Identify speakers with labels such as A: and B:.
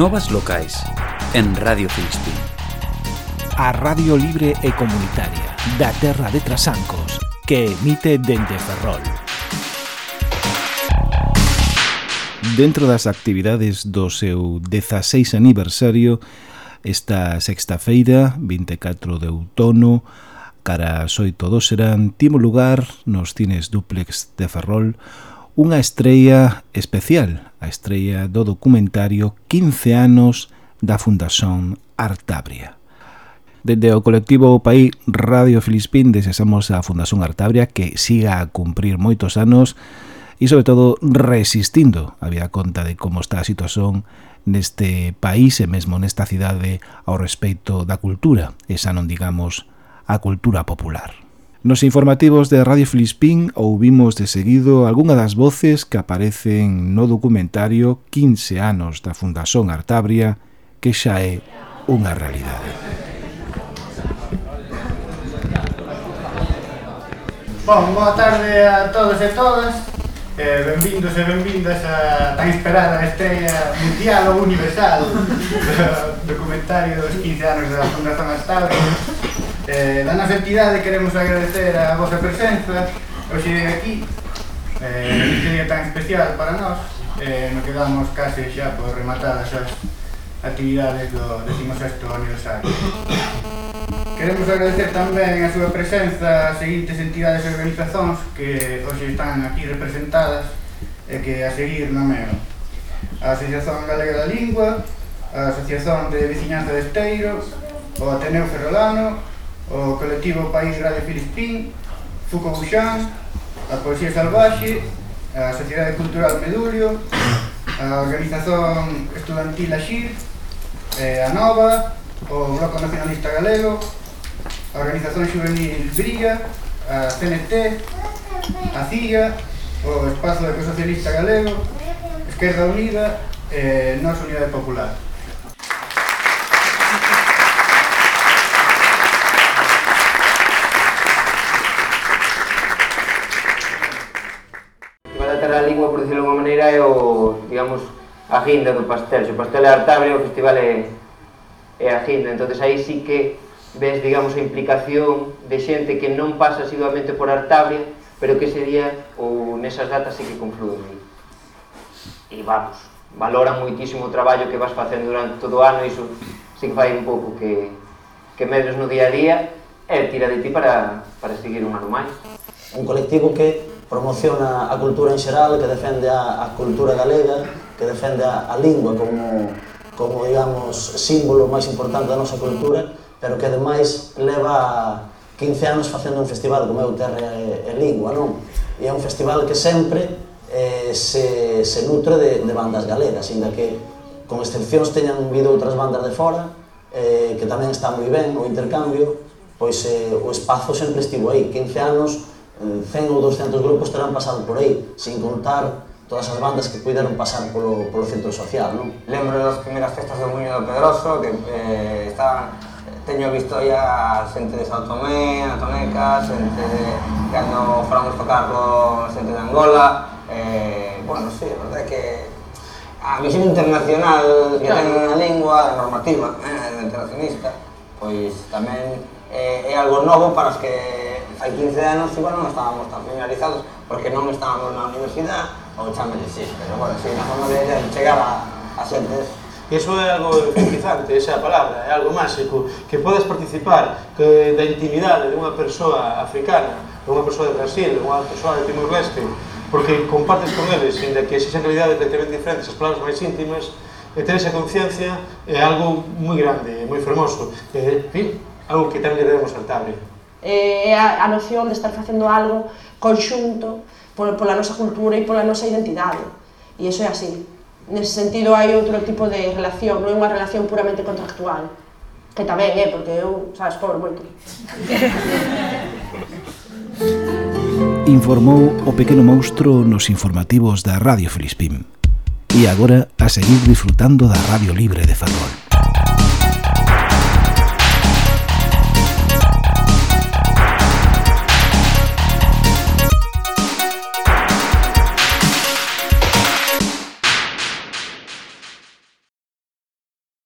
A: Novas locais en Radio Filispín.
B: A Radio Libre e Comunitaria da Terra de Trasancos que emite dende Ferrol. Dentro das actividades do seu 16 aniversario, esta sexta feira, 24 de outono, cara as oito do serán, timo lugar nos cines duplex de Ferrol, unha estrella especial a estrella do documentario 15 anos da Fundación Artabria. Dende o colectivo País Radio Filispín desexamos a Fundación Artabria que siga a cumprir moitos anos e, sobre todo, resistindo a vida conta de como está a situación neste país e mesmo nesta cidade ao respecto da cultura, esa non digamos a cultura popular. Nos informativos de Radio Filispín ouvimos de seguido algunha das voces que aparecen no documentario 15 anos da Fundación Artabria, que xa é unha realidade.
C: Bon, boa tarde a todos e todas. Eh, benvindos e benvindas a tan esperada estrella mundial ou universal do documentario dos 15 anos da Fundación Artabria Eh, da nafentidade queremos agradecer a vosa presenza. Hoxe aquí eh, un día tan especial para nós. Eh, no quedamos case xa por rematadas as actividades do 16º aniversario. Queremos agradecer tamén a súa presenza as seguintes entidades e organizacións que hoxe están aquí representadas e que a seguir nomeo a Asociación Galega da Lingua a Asociación de Vicinanza de Esteiro o Ateneo Ferrolano o colectivo País Radio Filispín, Fuco Buxán, a Poesía Salvaxe, a Sociedade Cultural Medulio, a Organización Estudantil Axir, eh, a Nova, o Bloco Nacionalista Galego, a Organización Juvenil Briga, a CNT, a CIGA, o Espazo de Socialista Galego, Esquerda Unida e eh, Nos Unidade Popular.
D: maneira é o, digamos, a guinda do pastel. Se o pastel é artable, o festival é, é a guinda. entonces aí sí que ves, digamos, a implicación de xente que non pasa asiduamente por Artabria, pero que ese día ou nesas datas sí que confluen. E vamos, valora moitísimo o traballo que vas facendo durante todo o ano, iso sí que fai un pouco que, que medres no día a día e tira de ti para, para seguir un ano máis.
E: Un colectivo que promociona a, cultura en xeral, que defende a, a cultura galega, que defende a, a lingua como, como, digamos, símbolo máis importante da nosa cultura, pero que ademais leva 15 anos facendo un festival como é o Terra e, e Lingua, non? E é un festival que sempre eh, se, se nutre de, de bandas galegas, inda que con excepcións teñan vido outras bandas de fora, eh, que tamén está moi ben o intercambio, pois eh, o espazo sempre estivo aí, 15 anos, Eh, 100 ou 200 grupos terán pasado por aí, sin contar todas as bandas que puderon pasar polo, polo centro social, non?
F: Lembro das primeiras festas do Muño do Pedroso, que eh, estaban teño visto aí a xente de Sao Tomé, a Toneca, xente de, cando fóramos tocar con xente de Angola, eh, bueno, sí, a verdade que a visión internacional que ten na lingua, a normativa eh, internacionista, pois tamén eh, é algo novo para os que hai 15 anos igual non estábamos tan familiarizados porque non estábamos na universidade ou chamele sí, pero bueno, si, sí, na forma de chegar a, a xentes
G: Eso é algo electrizante, esa palabra, é algo máxico, que podes participar que, da intimidade de unha persoa africana, de unha persoa de Brasil, de unha persoa de Timor-Leste, porque compartes con eles, inda que exixan realidades completamente diferentes, as palabras máis íntimas, e ter esa conciencia é algo moi grande, moi fermoso, e, en fin, algo que tamén lle debemos saltable eh,
H: é a, a noción de estar facendo algo conxunto por, pola nosa cultura e pola nosa identidade. E iso é así. Nese sentido hai outro tipo de relación, non é unha relación puramente contractual. Que tamén é, eh, porque eu, sabes, cobro moito.
B: Informou o pequeno monstro nos informativos da Radio Felispín. E agora a seguir disfrutando da Radio Libre de Ferrol.